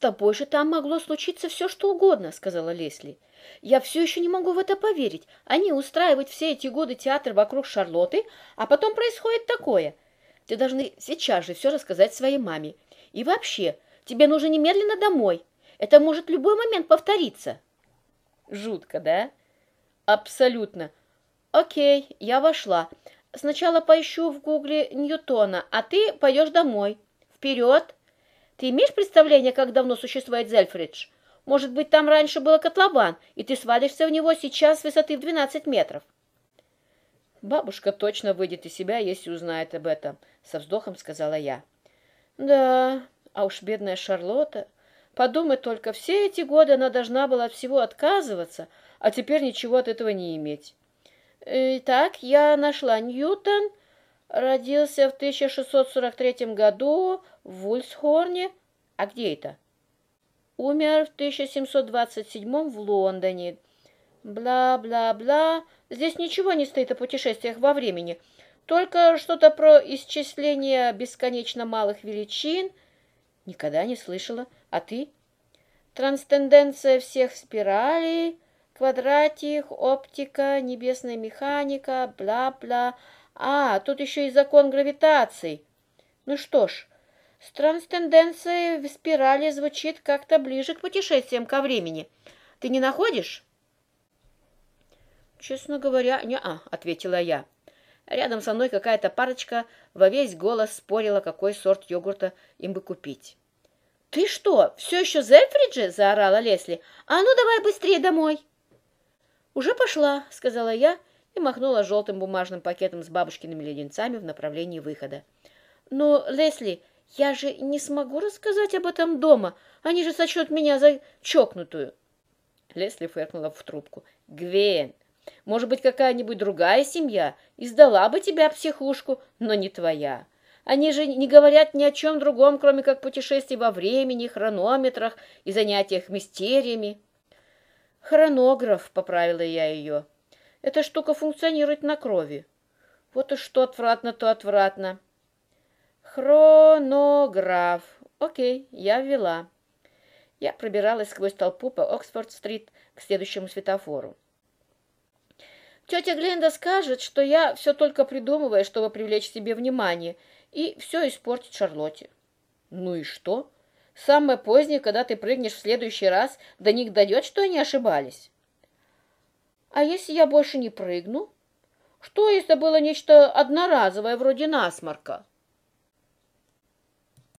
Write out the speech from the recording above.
тобой же там могло случиться все, что угодно», — сказала Лесли. «Я все еще не могу в это поверить. Они устраивают все эти годы театр вокруг Шарлотты, а потом происходит такое. Ты должны сейчас же все рассказать своей маме. И вообще, тебе нужно немедленно домой. Это может в любой момент повториться». Жутко, да? Абсолютно. Окей, я вошла. Сначала поищу в гугле Ньютона, а ты пойдешь домой. Вперед! Ты имеешь представление, как давно существует Зельфридж? Может быть, там раньше был котлован, и ты свалишься в него сейчас с высоты в 12 метров. Бабушка точно выйдет из себя, если узнает об этом, со вздохом сказала я. Да, а уж бедная Шарлотта. Подумай только, все эти годы она должна была от всего отказываться, а теперь ничего от этого не иметь. Итак, я нашла Ньютон, родился в 1643 году в Вульсхорне. А где это? Умер в 1727 в Лондоне. Бла-бла-бла. Здесь ничего не стоит о путешествиях во времени. Только что-то про исчисление бесконечно малых величин. Никогда не слышала. А ты? Трансценденция всех спиралей, квадратик, оптика, небесная механика, бла-бла. А, тут еще и закон гравитации. Ну что ж, с трансценденцией в спирали звучит как-то ближе к путешествиям ко времени. Ты не находишь? Честно говоря, не-а, ответила я. Рядом со мной какая-то парочка во весь голос спорила, какой сорт йогурта им бы купить. «Ты что, все еще Зельфриджи?» – заорала Лесли. «А ну давай быстрее домой!» «Уже пошла», – сказала я махнула желтым бумажным пакетом с бабушкиными леденцами в направлении выхода. «Но, Лесли, я же не смогу рассказать об этом дома. Они же сочтут меня за чокнутую». Лесли фыркнула в трубку. «Гвен, может быть, какая-нибудь другая семья издала бы тебя психушку, но не твоя. Они же не говорят ни о чем другом, кроме как путешествий во времени, хронометрах и занятиях мистериями. Хронограф, поправила я ее. Эта штука функционирует на крови. Вот и что отвратно, то отвратно. Хронограф. Окей, я ввела. Я пробиралась сквозь толпу по Оксфорд-стрит к следующему светофору. Тетя Гленда скажет, что я все только придумываю, чтобы привлечь себе внимание, и все испортить Шарлотте. Ну и что? Самое позднее, когда ты прыгнешь в следующий раз, до них дойдет, что они ошибались. А если я больше не прыгну? Что, если было нечто одноразовое, вроде насморка?